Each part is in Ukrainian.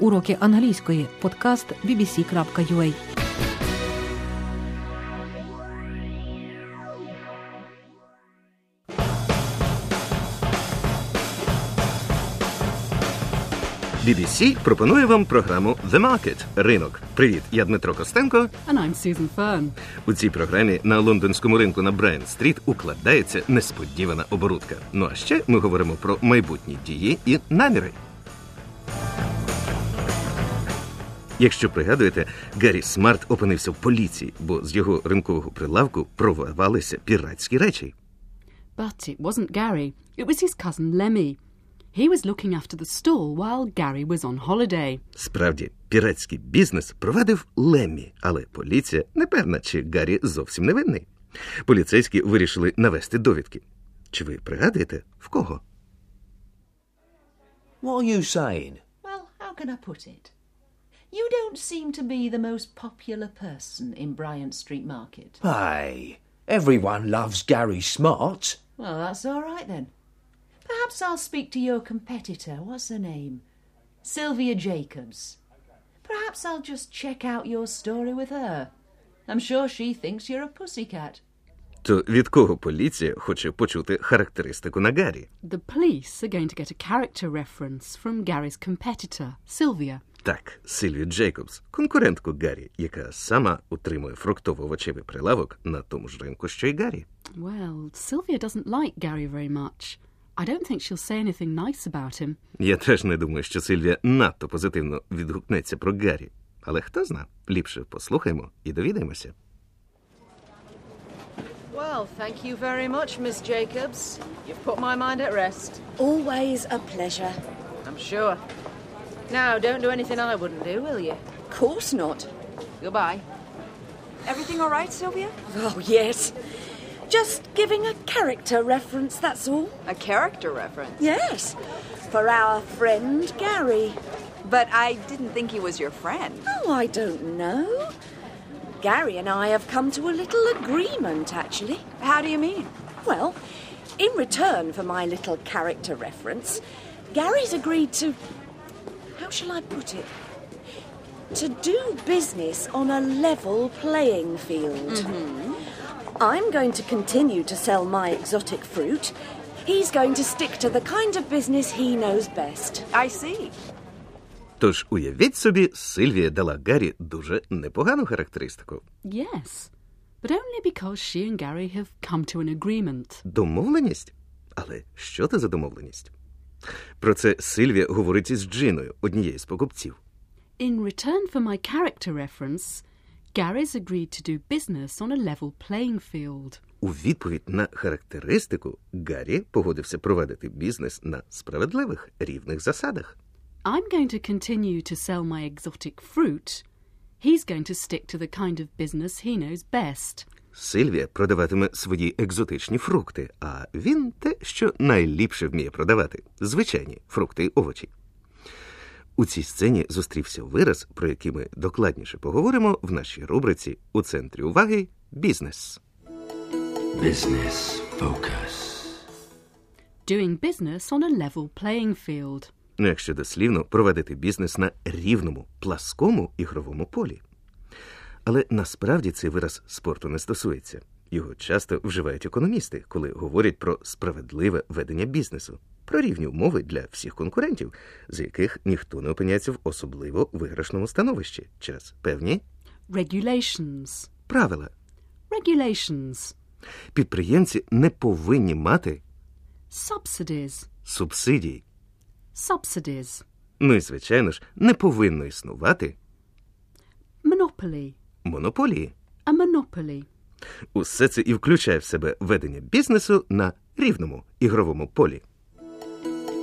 Уроки англійської. Подкаст bbc.ua BBC пропонує вам програму The Market – ринок. Привіт, я Дмитро Костенко. And I'm Susan Fern. У цій програмі на лондонському ринку на Брайан-стріт укладається несподівана оборудка. Ну а ще ми говоримо про майбутні дії і наміри. Якщо пригадуєте, Гаррі Смарт опинився в поліції, бо з його ринкового прилавку провалилися піратські речі. But it wasn't Gary. It was his cousin Lemmy. He was looking after the stall while Gary was on holiday. Справді, піратський бізнес провадив Леммі, але поліція не певна, чи Гаррі зовсім не винний. Поліцейські вирішили навести довідки. Чи ви пригадуєте в кого? What are you saying? Well, how can I put it? You don't seem to be the most popular person in Bryant Street Market. Hey, everyone loves Gary Smart. Well, that's all right then. Perhaps I'll speak to your competitor. What's her name? Sylvia Jacobs. Perhaps I'll just check out your story with her. I'm sure she thinks you're a pussycat. То від кого поліція хоче почути характеристику на Гаррі? The police are going to get a character reference from Gary's competitor, Sylvia. Так, Сильвію Джейкобс, конкурентку Гаррі, яка сама утримує фруктово-овочевий прилавок на тому ж ринку, що й Гаррі. Well, Sylvia doesn't like Gary very much. I don't think she'll say anything nice about him. Я теж не думаю, що Сильвія надто позитивно відгукнеться про Гаррі. Але хто зна, ліпше послухаймо і довідаємося. Well, thank you very much, Miss Jacobs. You've put my mind at rest. Always a pleasure. I'm sure. Now, don't do anything I wouldn't do, will you? Of course not. Goodbye. Everything all right, Sylvia? Oh, yes. Just giving a character reference, that's all. A character reference. Yes. For our friend Gary. But I didn't think he was your friend. Oh, I don't know. Gary and I have come to a little agreement, actually. How do you mean? Well, in return for my little character reference, Gary's agreed to. How shall I put it? To do business on a level playing field. Mm-hmm. I'm going to continue to sell my exotic fruit. He's going to stick to the kind of business he knows best. I see. Тож уявіть собі, Сильвія дала Гаррі дуже непогану характеристику. Yes, but only because she and Gary have come to an agreement. Домовленість? Але що це за домовленість? Про це Сильвія говорить із Джиною, однією з покупців. In return for my character reference, Gary's agreed to do business on a level playing field. У відповідь на характеристику Гаррі погодився провадити бізнес на справедливих рівних засадах. I'm going to continue to sell my exotic fruit. He's going to stick to the kind of business he knows best. Сильвія продаватиме свої екзотичні фрукти, а він те, що найліпше вміє продавати звичайні фрукти й овочі. У цій сцені зустрівся вираз, про який ми докладніше поговоримо в нашій рубриці у центрі уваги бізнес. Business Focus. Doing business on a level playing field. Ну, якщо дослівно, провадити бізнес на рівному, пласкому ігровому полі. Але насправді цей вираз спорту не стосується. Його часто вживають економісти, коли говорять про справедливе ведення бізнесу, про рівні умови для всіх конкурентів, з яких ніхто не опиняється в особливо виграшному становищі через певні Regulations. правила. Regulations. Підприємці не повинні мати Subsidies. субсидій. Subsidies. Ну і, звичайно ж, не повинно існувати Monopoly. монополії. A monopoly. Усе це і включає в себе ведення бізнесу на рівному ігровому полі.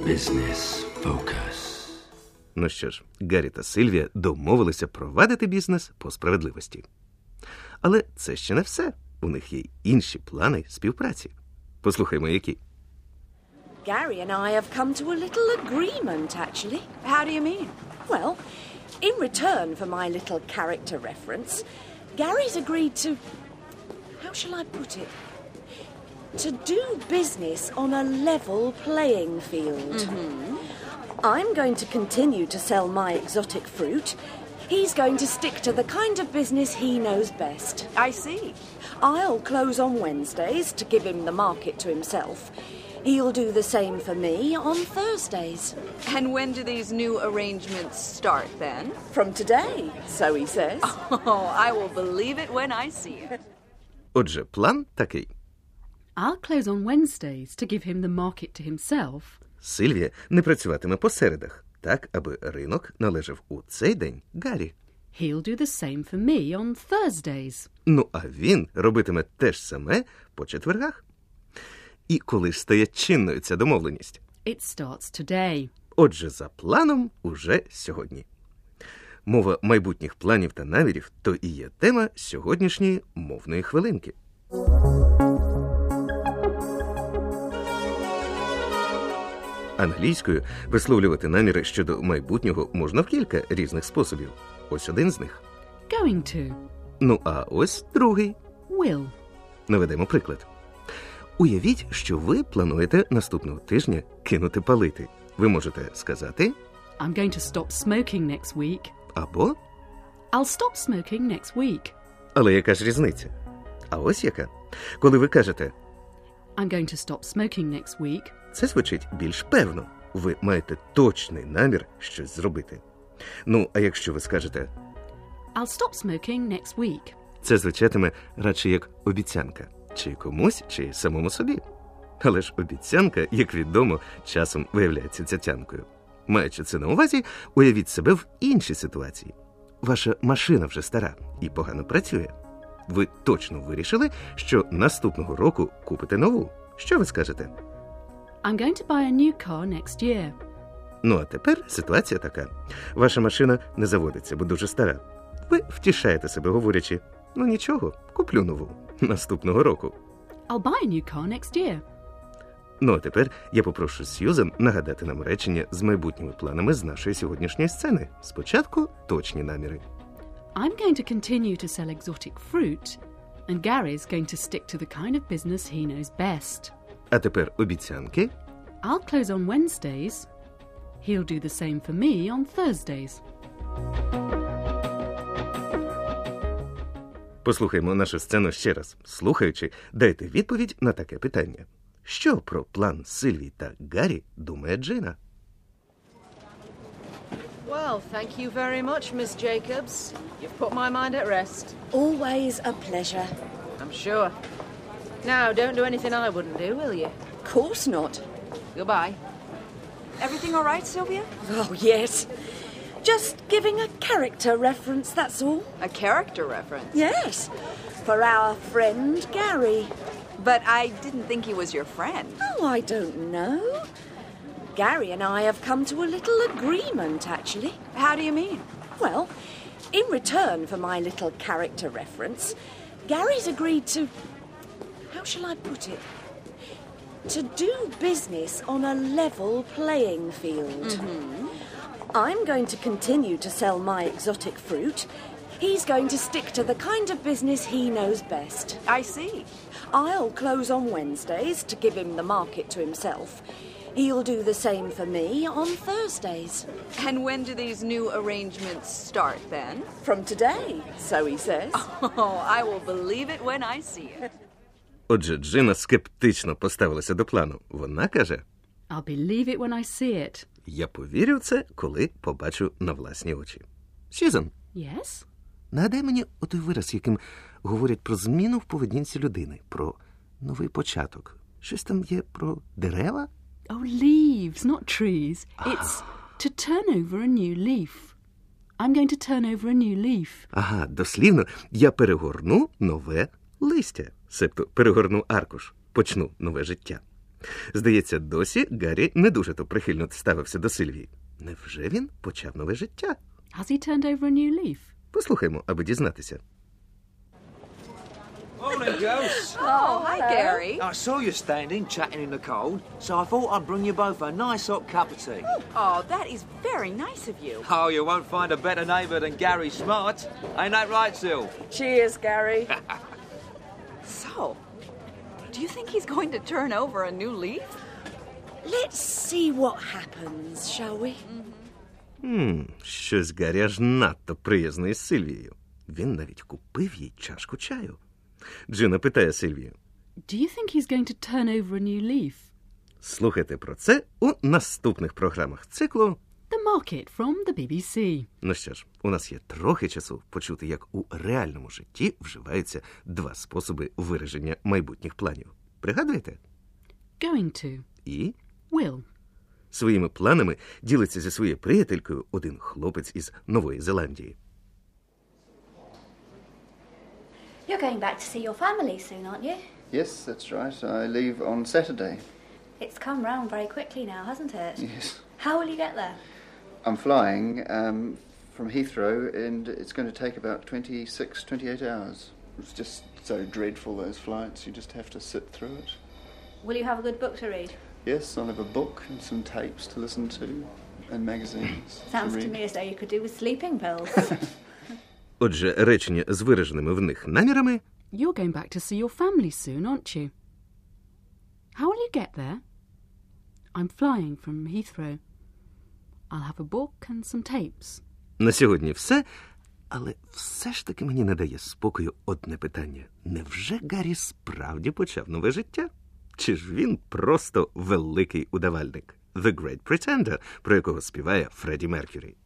Business Focus. Ну що ж, Гаррі та Сильвія домовилися провадити бізнес по справедливості. Але це ще не все. У них є інші плани співпраці. Послухаймо, які. Gary and I have come to a little agreement, actually. How do you mean? Well, in return for my little character reference, Gary's agreed to. How shall I put it? To do business on a level playing field. Mm-hmm. I'm going to continue to sell my exotic fruit. He's going to stick to the kind of business he knows best. I see. I'll close on Wednesdays to give him the market to himself. He'll do the same for me on Thursdays. And when do these new arrangements start then? From today, so he says. Oh, I will believe it when I see it. Отже, план такий: I'll close on Wednesdays to give him the market to himself. Сильвія не працюватиме по середах, так аби ринок належав у цей день Гаррі. He'll do the same for me on Thursdays. Ну, а він робитиме те ж саме по четвергах. І коли ж стає чинною ця домовленість? It starts today. Отже, за планом уже сьогодні. Мова майбутніх планів та намірів то і є тема сьогоднішньої мовної хвилинки. Англійською висловлювати наміри щодо майбутнього можна в кілька різних способів. Ось один з них. Going to. Ну а ось другий. Will. Наведемо приклад. Уявіть, що ви плануєте наступного тижня кинути палити. Ви можете сказати I'm going to stop smoking next week. або I'll stop smoking next week. Але яка ж різниця? А ось яка. Коли ви кажете I'm going to stop smoking next week. Це звучить більш певно. Ви маєте точний намір щось зробити. Ну, а якщо ви скажете, I'll stop smoking next week. це звучатиме радше як обіцянка, чи комусь, чи самому собі. Але ж обіцянка, як відомо, часом виявляється цятянкою. Маючи це на увазі, уявіть себе в іншій ситуації. Ваша машина вже стара і погано працює. Ви точно вирішили, що наступного року купите нову. Що ви скажете? I'm going to buy a new car next year. Ну а тепер ситуація така: ваша машина не заводиться, бо дуже стара. Ви втішаєте себе, говорячи: ну нічого, куплю нову наступного року. I'll buy a new car next year. Ну а тепер я попрошу Сьюзен нагадати нам речення з майбутніми планами з нашої сьогоднішньої сцени. Спочатку точні наміри. I'm going to continue to sell exotic fruit, and Gary's going to stick to the kind of business he knows best. А тепер обіцянки. I'll close on Wednesdays. He'll do the same for me on Thursdays. Послухаймо нашу сцену ще раз. Слухаючи, дайте відповідь на таке питання. Що про план Сильвії та Гаррі думає Джина? Well, thank you very much, Miss Jacobs. You've put my mind at rest. Always a pleasure. I'm sure. Now, don't do anything I wouldn't do, will you? Of Course not. Goodbye. Everything all right, Sylvia? Oh, yes. Just giving a character reference, that's all. A character reference. Yes. For our friend Gary. But I didn't think he was your friend. Oh, I don't know. Gary and I have come to a little agreement, actually. How do you mean? Well, in return for my little character reference, Gary's agreed to. How shall I put it? To do business on a level playing field. Mm-hmm. I'm going to continue to sell my exotic fruit. He's going to stick to the kind of business he knows best. I see. I'll close on Wednesdays to give him the market to himself. He'll do the same for me on Thursdays. And when do these new arrangements start then? From today, so he says. Oh, I will believe it when I see it. Отже, Джина скептично поставилася до плану. Вона каже: I'll believe it when I see it. Я повірю в це, коли побачу на власні очі. Сюзан, Yes? нагадай мені отой вираз, яким говорять про зміну в поведінці людини, про новий початок. Щось там є про дерева? Oh, leaves, not trees. It's to turn over a new leaf. I'm going to turn over a new leaf. Ага, дослівно, я перегорну нове листя, себто перегорну аркуш, почну нове життя. Здається, досі Гаррі не дуже то прихильно ставився до Сильвії. Невже він почав нове життя? Has he turned over a new leaf? Послухаймо, аби дізнатися. Morning, girls. Oh, hi, Gary. I saw you standing, chatting in the cold, so I thought I'd bring you both a nice hot cup of tea. Oh, that is very nice of you. Oh, you won't find a better neighbour than Gary Smart. Ain't that right, Sil? Cheers, Gary. So, do you think he's going to turn over a new leaf? Let's see what happens, shall we? Хм, щось Гаррі аж надто приязний з Сильвією. Він навіть купив їй чашку чаю. Джина питає Сильвію. Do you think he's going to turn over a new leaf? Слухайте про це у наступних програмах циклу. Market from the BBC. Ну що ж, у нас є трохи часу почути, як у реальному житті вживаються два способи вираження майбутніх планів. Пригадуєте? Going to. І Will. своїми планами ділиться зі своєю приятелькою один хлопець із Нової Зеландії. You're going back to see your family soon, aren't you? Yes, that's right. I leave on Saturday. It's come round very quickly now, hasn't it? Yes. How will you get there? I'm flying um, from Heathrow and it's going to take about 26, 28 hours. It's just so dreadful, those flights. You just have to sit through it. Will you have a good book to read? Yes, I'll have a book and some tapes to listen to and magazines Sounds to to read. me as though you could do with sleeping pills. Отже, речення з вираженими в них намірами You're going back to see your family soon, aren't you? How will you get there? I'm flying from Heathrow. I'll have a book and some tapes. на сьогодні все. Але все ж таки мені не дає спокою одне питання: невже Гаррі справді почав нове життя? Чи ж він просто великий удавальник? The Great Pretender, про якого співає Фредді Меркюрі.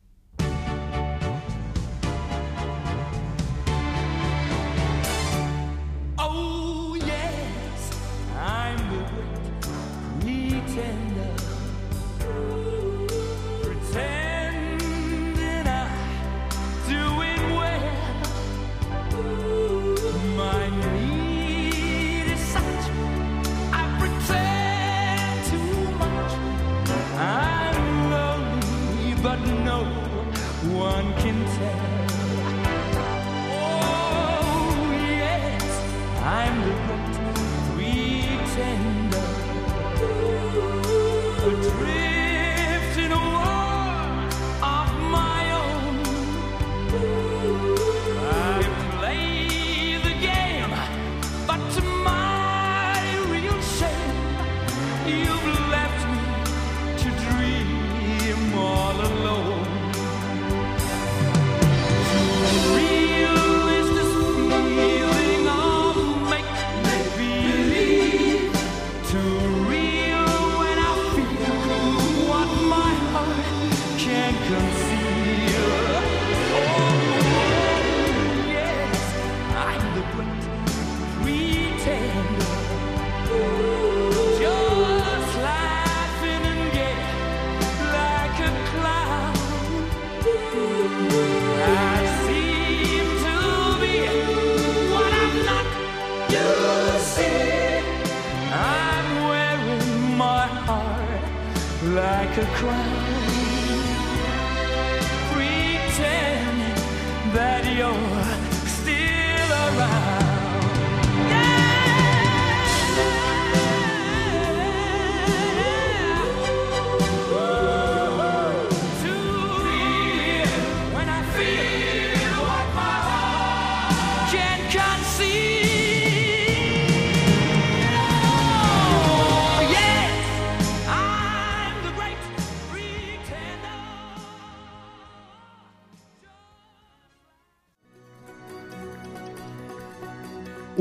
Like a crown,